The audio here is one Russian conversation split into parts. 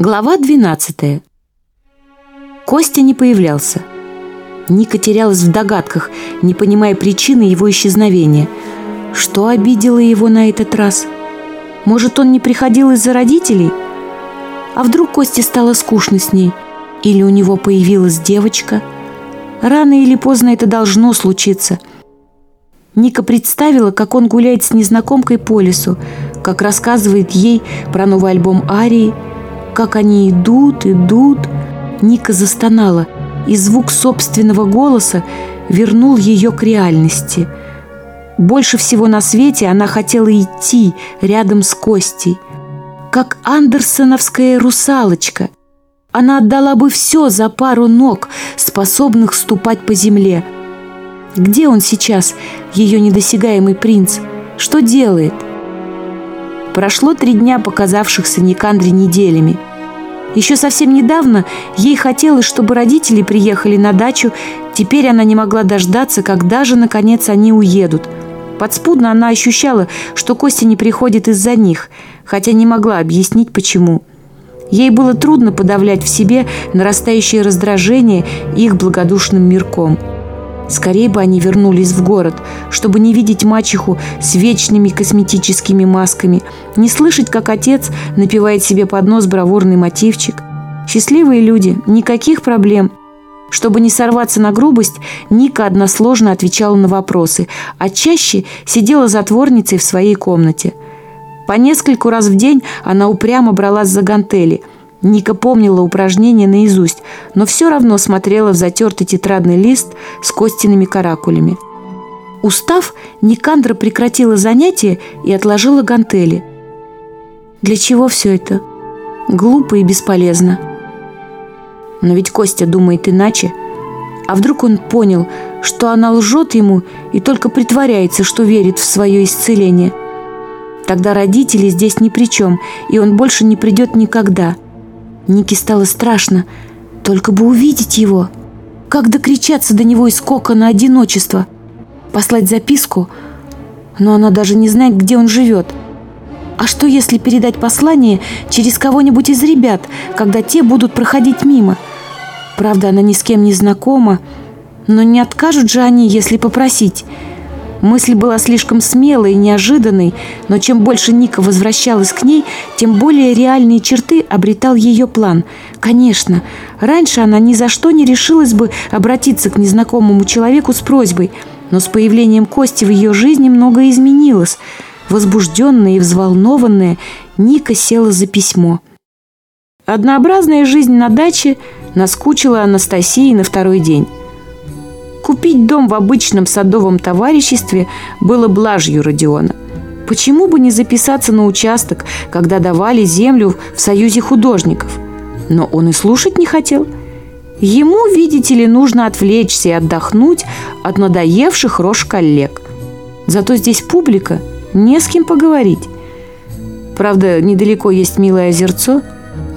Глава 12. Костя не появлялся. Ника терялась в догадках, не понимая причины его исчезновения. Что обидело его на этот раз? Может, он не приходил из-за родителей? А вдруг Косте стало скучно с ней? Или у него появилась девочка? Рано или поздно это должно случиться. Ника представила, как он гуляет с незнакомкой по лесу, как рассказывает ей про новый альбом Арии – как они идут, идут. Ника застонала, и звук собственного голоса вернул ее к реальности. Больше всего на свете она хотела идти рядом с Костей. Как андерсоновская русалочка. Она отдала бы все за пару ног, способных ступать по земле. Где он сейчас, ее недосягаемый принц? Что делает? Прошло три дня, показавшихся Никандре неделями – еще совсем недавно ей хотелось, чтобы родители приехали на дачу, теперь она не могла дождаться, когда же, наконец, они уедут. Подспудно она ощущала, что Костя не приходит из-за них, хотя не могла объяснить, почему. Ей было трудно подавлять в себе нарастающее раздражение их благодушным мирком – Скорее бы они вернулись в город, чтобы не видеть мачеху с вечными косметическими масками, не слышать, как отец напевает себе под нос бравурный мотивчик. Счастливые люди, никаких проблем. Чтобы не сорваться на грубость, Ника односложно отвечала на вопросы, а чаще сидела затворницей в своей комнате. По нескольку раз в день она упрямо бралась за гантели – Ника помнила упражнение наизусть, но все равно смотрела в затертый тетрадный лист с костяными каракулями. Устав, Никандра прекратила занятие и отложила гантели. Для чего все это? Глупо и бесполезно. Но ведь Костя думает иначе. А вдруг он понял, что она лжет ему и только притворяется, что верит в свое исцеление? Тогда родители здесь ни при чем, и он больше не придет никогда – Нике стало страшно. Только бы увидеть его. Как докричаться до него из кокона одиночества? Послать записку? Но она даже не знает, где он живет. А что, если передать послание через кого-нибудь из ребят, когда те будут проходить мимо? Правда, она ни с кем не знакома, но не откажут же они, если попросить. Мысль была слишком смелой и неожиданной, но чем больше Ника возвращалась к ней, тем более реальные черты обретал ее план. Конечно, раньше она ни за что не решилась бы обратиться к незнакомому человеку с просьбой, но с появлением Кости в ее жизни многое изменилось. Возбужденная и взволнованная, Ника села за письмо. Однообразная жизнь на даче наскучила Анастасии на второй день. Купить дом в обычном садовом товариществе было блажью Родиона. Почему бы не записаться на участок, когда давали землю в Союзе художников? Но он и слушать не хотел. Ему, видите ли, нужно отвлечься и отдохнуть от надоевших рож коллег. Зато здесь публика, не с кем поговорить. Правда, недалеко есть милое озерцо.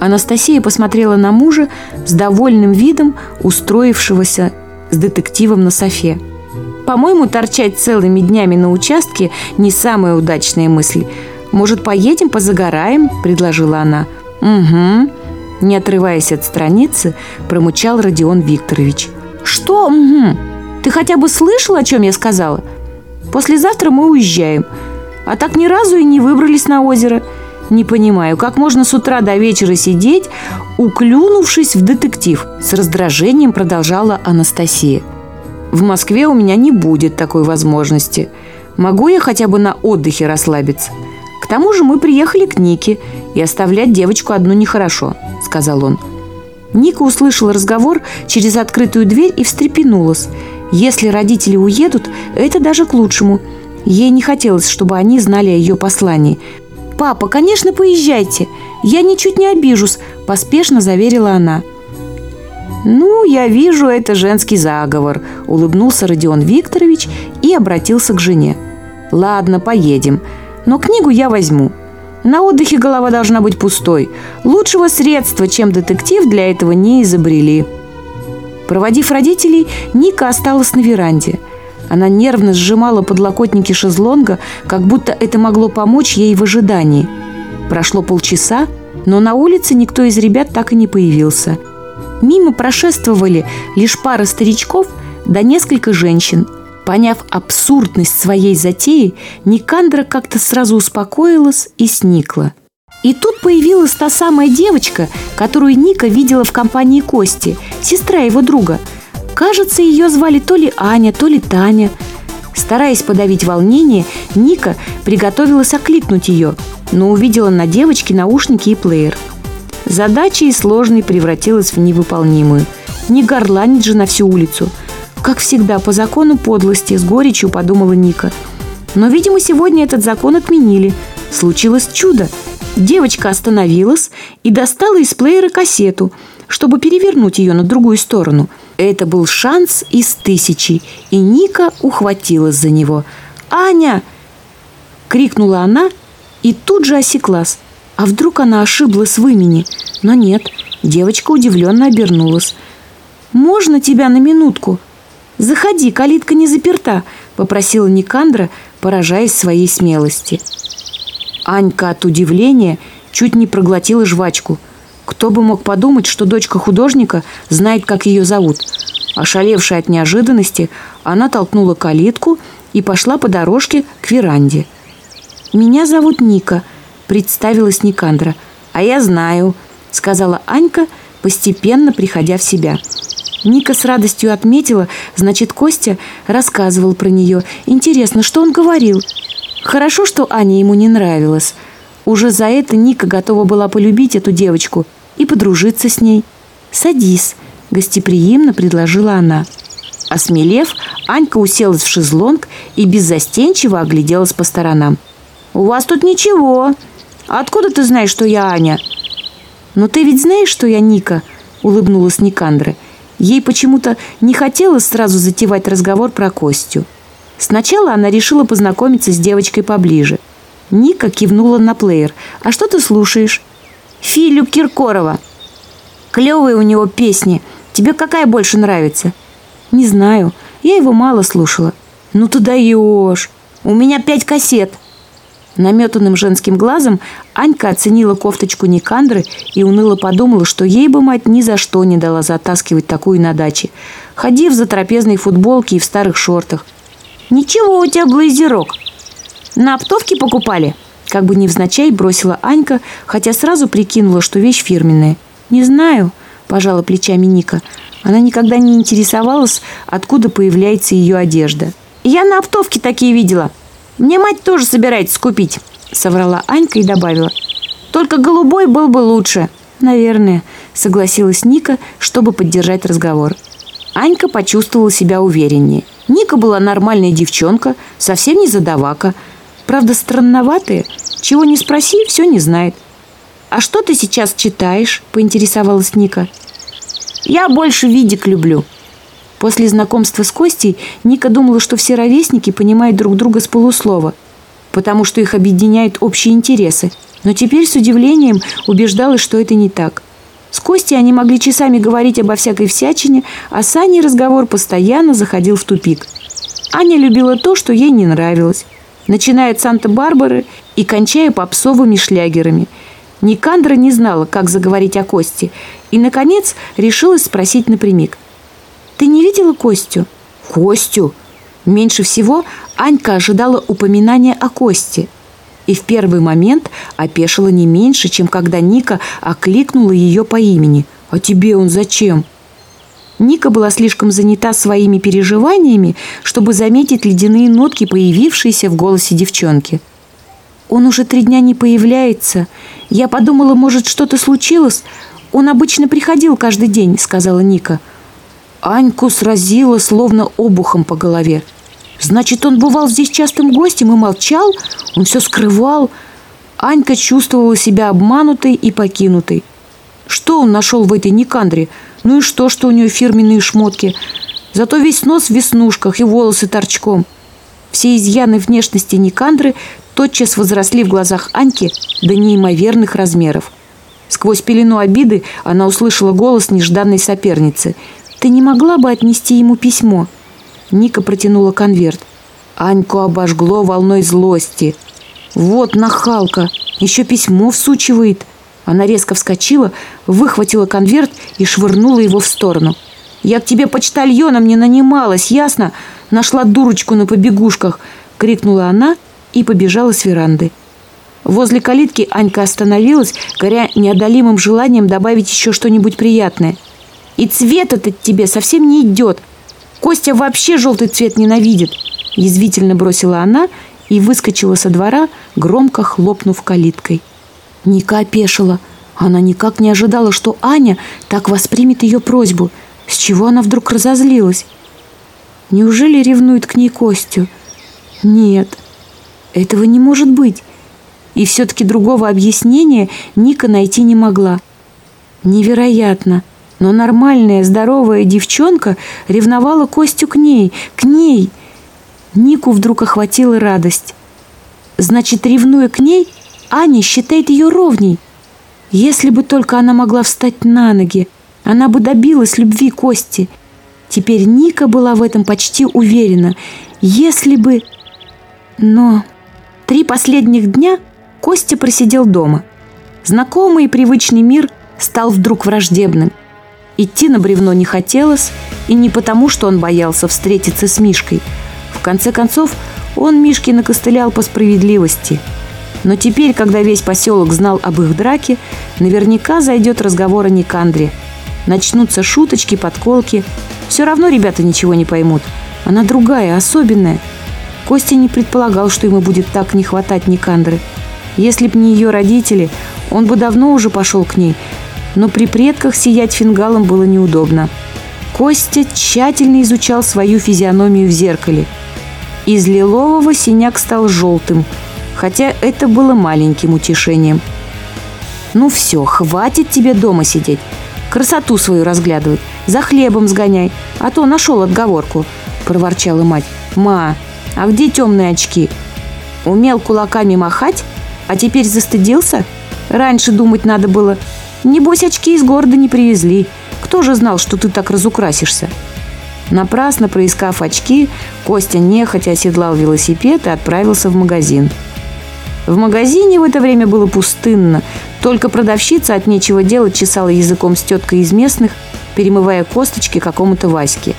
Анастасия посмотрела на мужа с довольным видом устроившегося с детективом на софе. По-моему, торчать целыми днями на участке – не самая удачная мысль. Может, поедем, позагораем?» – предложила она. «Угу», – не отрываясь от страницы, промучал Родион Викторович. «Что? Угу. Ты хотя бы слышал, о чем я сказала? Послезавтра мы уезжаем. А так ни разу и не выбрались на озеро. Не понимаю, как можно с утра до вечера сидеть, уклюнувшись в детектив?» С раздражением продолжала Анастасия. «В Москве у меня не будет такой возможности. Могу я хотя бы на отдыхе расслабиться? К тому же мы приехали к Нике, и оставлять девочку одну нехорошо», — сказал он. Ника услышала разговор через открытую дверь и встрепенулась. Если родители уедут, это даже к лучшему. Ей не хотелось, чтобы они знали о ее послании. «Папа, конечно, поезжайте. Я ничуть не обижусь», – поспешно заверила она. «Ну, я вижу, это женский заговор», – улыбнулся Родион Викторович и обратился к жене. «Ладно, поедем. Но книгу я возьму. На отдыхе голова должна быть пустой. Лучшего средства, чем детектив, для этого не изобрели». Проводив родителей, Ника осталась на веранде – она нервно сжимала подлокотники шезлонга, как будто это могло помочь ей в ожидании. Прошло полчаса, но на улице никто из ребят так и не появился. Мимо прошествовали лишь пара старичков да несколько женщин. Поняв абсурдность своей затеи, Никандра как-то сразу успокоилась и сникла. И тут появилась та самая девочка, которую Ника видела в компании Кости, сестра его друга – Кажется, ее звали то ли Аня, то ли Таня. Стараясь подавить волнение, Ника приготовилась окликнуть ее, но увидела на девочке наушники и плеер. Задача из сложной превратилась в невыполнимую. Не горланить же на всю улицу. Как всегда, по закону подлости, с горечью подумала Ника. Но, видимо, сегодня этот закон отменили. Случилось чудо. Девочка остановилась и достала из плеера кассету, чтобы перевернуть ее на другую сторону – это был шанс из тысячи, и Ника ухватилась за него. «Аня!» – крикнула она и тут же осеклась. А вдруг она ошиблась в имени? Но нет, девочка удивленно обернулась. «Можно тебя на минутку?» «Заходи, калитка не заперта», – попросила Никандра, поражаясь своей смелости. Анька от удивления чуть не проглотила жвачку – кто бы мог подумать, что дочка художника знает, как ее зовут. Ошалевшая от неожиданности, она толкнула калитку и пошла по дорожке к веранде. «Меня зовут Ника», – представилась Никандра. «А я знаю», – сказала Анька, постепенно приходя в себя. Ника с радостью отметила, значит, Костя рассказывал про нее. Интересно, что он говорил? Хорошо, что Аня ему не нравилась. Уже за это Ника готова была полюбить эту девочку – и подружиться с ней. «Садись», – гостеприимно предложила она. Осмелев, Анька уселась в шезлонг и беззастенчиво огляделась по сторонам. «У вас тут ничего. Откуда ты знаешь, что я Аня?» «Но ты ведь знаешь, что я Ника?» – улыбнулась Никандра. Ей почему-то не хотелось сразу затевать разговор про Костю. Сначала она решила познакомиться с девочкой поближе. Ника кивнула на плеер. «А что ты слушаешь?» Филю Киркорова. Клевые у него песни. Тебе какая больше нравится? Не знаю. Я его мало слушала. Ну ты даешь. У меня пять кассет. Наметанным женским глазом Анька оценила кофточку Никандры и уныло подумала, что ей бы мать ни за что не дала затаскивать такую на даче. Ходи в затрапезной футболке и в старых шортах. «Ничего у тебя блейзерок. На оптовке покупали?» Как бы невзначай бросила Анька, хотя сразу прикинула, что вещь фирменная. «Не знаю», – пожала плечами Ника. Она никогда не интересовалась, откуда появляется ее одежда. «Я на оптовке такие видела. Мне мать тоже собирается купить», – соврала Анька и добавила. «Только голубой был бы лучше». «Наверное», – согласилась Ника, чтобы поддержать разговор. Анька почувствовала себя увереннее. Ника была нормальная девчонка, совсем не задавака – Правда, странноватые. Чего не спроси, все не знает. «А что ты сейчас читаешь?» – поинтересовалась Ника. «Я больше видик люблю». После знакомства с Костей Ника думала, что все ровесники понимают друг друга с полуслова, потому что их объединяют общие интересы. Но теперь с удивлением убеждалась, что это не так. С Костей они могли часами говорить обо всякой всячине, а с Аней разговор постоянно заходил в тупик. Аня любила то, что ей не нравилось начиная от Санта-Барбары и кончая попсовыми шлягерами. Никандра не знала, как заговорить о Косте, и, наконец, решилась спросить напрямик. «Ты не видела Костю?» «Костю?» Меньше всего Анька ожидала упоминания о Косте. И в первый момент опешила не меньше, чем когда Ника окликнула ее по имени. «А тебе он зачем?» Ника была слишком занята своими переживаниями, чтобы заметить ледяные нотки, появившиеся в голосе девчонки. «Он уже три дня не появляется. Я подумала, может, что-то случилось. Он обычно приходил каждый день», — сказала Ника. Аньку сразила словно обухом по голове. «Значит, он бывал здесь частым гостем и молчал? Он все скрывал?» Анька чувствовала себя обманутой и покинутой. Что он нашел в этой Никандре? Ну и что, что у нее фирменные шмотки? Зато весь нос в веснушках и волосы торчком. Все изъяны внешности Никандры тотчас возросли в глазах Аньки до неимоверных размеров. Сквозь пелену обиды она услышала голос нежданной соперницы. «Ты не могла бы отнести ему письмо?» Ника протянула конверт. Аньку обожгло волной злости. «Вот нахалка! Еще письмо всучивает!» Она резко вскочила, выхватила конверт и швырнула его в сторону. «Я к тебе почтальоном не нанималась, ясно? Нашла дурочку на побегушках!» — крикнула она и побежала с веранды. Возле калитки Анька остановилась, горя неодолимым желанием добавить еще что-нибудь приятное. «И цвет этот тебе совсем не идет. Костя вообще желтый цвет ненавидит!» Язвительно бросила она и выскочила со двора, громко хлопнув калиткой. Ника опешила. Она никак не ожидала, что Аня так воспримет ее просьбу. С чего она вдруг разозлилась? Неужели ревнует к ней Костю? Нет, этого не может быть. И все-таки другого объяснения Ника найти не могла. Невероятно. Но нормальная, здоровая девчонка ревновала Костю к ней, к ней. Нику вдруг охватила радость. Значит, ревнуя к ней, Аня считает ее ровней. Если бы только она могла встать на ноги, она бы добилась любви Кости. Теперь Ника была в этом почти уверена. Если бы... Но... Три последних дня Костя просидел дома. Знакомый и привычный мир стал вдруг враждебным. Идти на бревно не хотелось, и не потому, что он боялся встретиться с Мишкой. В конце концов, он Мишке накостылял по справедливости – но теперь, когда весь поселок знал об их драке, наверняка зайдет разговор о Никандре. Начнутся шуточки, подколки. Все равно ребята ничего не поймут. Она другая, особенная. Костя не предполагал, что ему будет так не хватать Никандры. Если б не ее родители, он бы давно уже пошел к ней. Но при предках сиять фингалом было неудобно. Костя тщательно изучал свою физиономию в зеркале. Из лилового синяк стал желтым – хотя это было маленьким утешением. «Ну все, хватит тебе дома сидеть, красоту свою разглядывать, за хлебом сгоняй, а то нашел отговорку», – проворчала мать. «Ма, а где темные очки? Умел кулаками махать, а теперь застыдился? Раньше думать надо было. Небось, очки из города не привезли. Кто же знал, что ты так разукрасишься?» Напрасно проискав очки, Костя нехотя оседлал велосипед и отправился в магазин. В магазине в это время было пустынно. Только продавщица от нечего делать чесала языком с теткой из местных, перемывая косточки какому-то Ваське.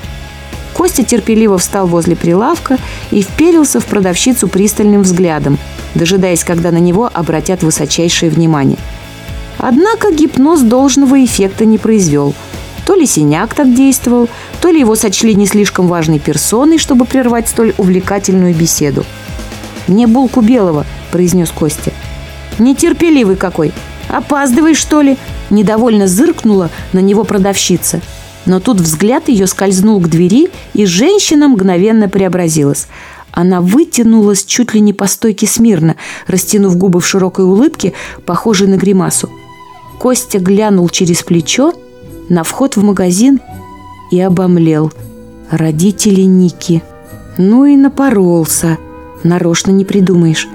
Костя терпеливо встал возле прилавка и вперился в продавщицу пристальным взглядом, дожидаясь, когда на него обратят высочайшее внимание. Однако гипноз должного эффекта не произвел. То ли синяк так действовал, то ли его сочли не слишком важной персоной, чтобы прервать столь увлекательную беседу. «Мне булку белого», произнес Костя. «Нетерпеливый какой! Опаздываешь, что ли?» Недовольно зыркнула на него продавщица. Но тут взгляд ее скользнул к двери, и женщина мгновенно преобразилась. Она вытянулась чуть ли не по стойке смирно, растянув губы в широкой улыбке, похожей на гримасу. Костя глянул через плечо на вход в магазин и обомлел. Родители Ники. Ну и напоролся. Нарочно не придумаешь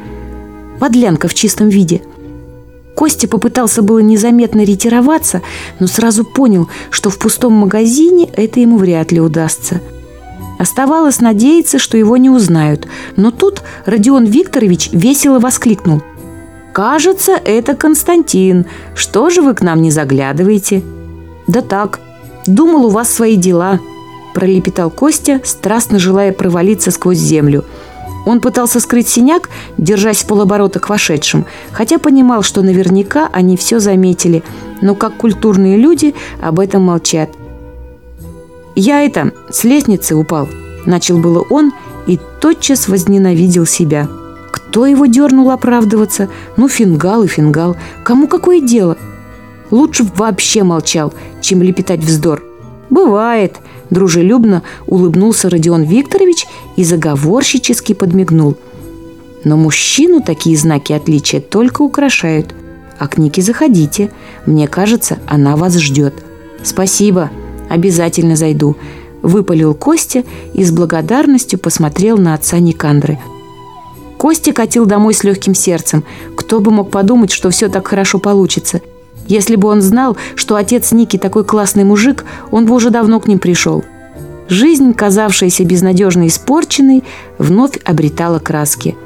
подлянка в чистом виде. Костя попытался было незаметно ретироваться, но сразу понял, что в пустом магазине это ему вряд ли удастся. Оставалось надеяться, что его не узнают, но тут Родион Викторович весело воскликнул. «Кажется, это Константин. Что же вы к нам не заглядываете?» «Да так. Думал, у вас свои дела», – пролепетал Костя, страстно желая провалиться сквозь землю – он пытался скрыть синяк, держась полоборота к вошедшим, хотя понимал, что наверняка они все заметили, но как культурные люди об этом молчат. «Я это, с лестницы упал», – начал было он и тотчас возненавидел себя. Кто его дернул оправдываться? Ну, фингал и фингал. Кому какое дело? Лучше б вообще молчал, чем лепетать вздор. «Бывает», Дружелюбно улыбнулся Родион Викторович и заговорщически подмигнул. Но мужчину такие знаки отличия только украшают. А к Нике заходите. Мне кажется, она вас ждет. Спасибо. Обязательно зайду. Выпалил Костя и с благодарностью посмотрел на отца Никандры. Костя катил домой с легким сердцем. Кто бы мог подумать, что все так хорошо получится. Если бы он знал, что отец Ники такой классный мужик, он бы уже давно к ним пришел. Жизнь, казавшаяся безнадежно испорченной, вновь обретала краски.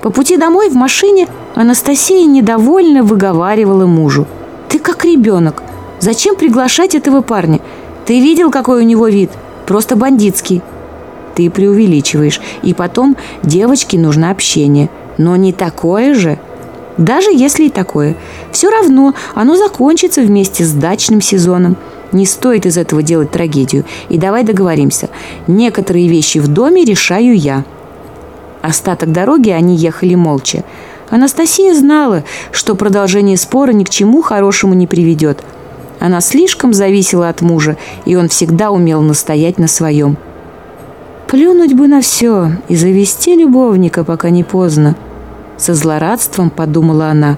По пути домой в машине Анастасия недовольно выговаривала мужу. «Ты как ребенок. Зачем приглашать этого парня? Ты видел, какой у него вид? Просто бандитский». «Ты преувеличиваешь. И потом девочке нужно общение. Но не такое же». Даже если и такое. Все равно оно закончится вместе с дачным сезоном. Не стоит из этого делать трагедию. И давай договоримся. Некоторые вещи в доме решаю я. Остаток дороги они ехали молча. Анастасия знала, что продолжение спора ни к чему хорошему не приведет. Она слишком зависела от мужа, и он всегда умел настоять на своем. Плюнуть бы на все и завести любовника, пока не поздно. Со злорадством подумала она.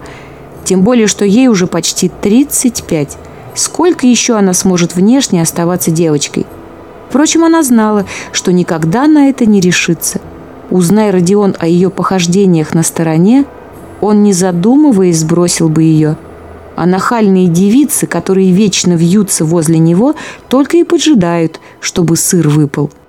Тем более, что ей уже почти 35. Сколько еще она сможет внешне оставаться девочкой? Впрочем, она знала, что никогда на это не решится. Узнай Родион о ее похождениях на стороне, он, не задумываясь, сбросил бы ее. А нахальные девицы, которые вечно вьются возле него, только и поджидают, чтобы сыр выпал –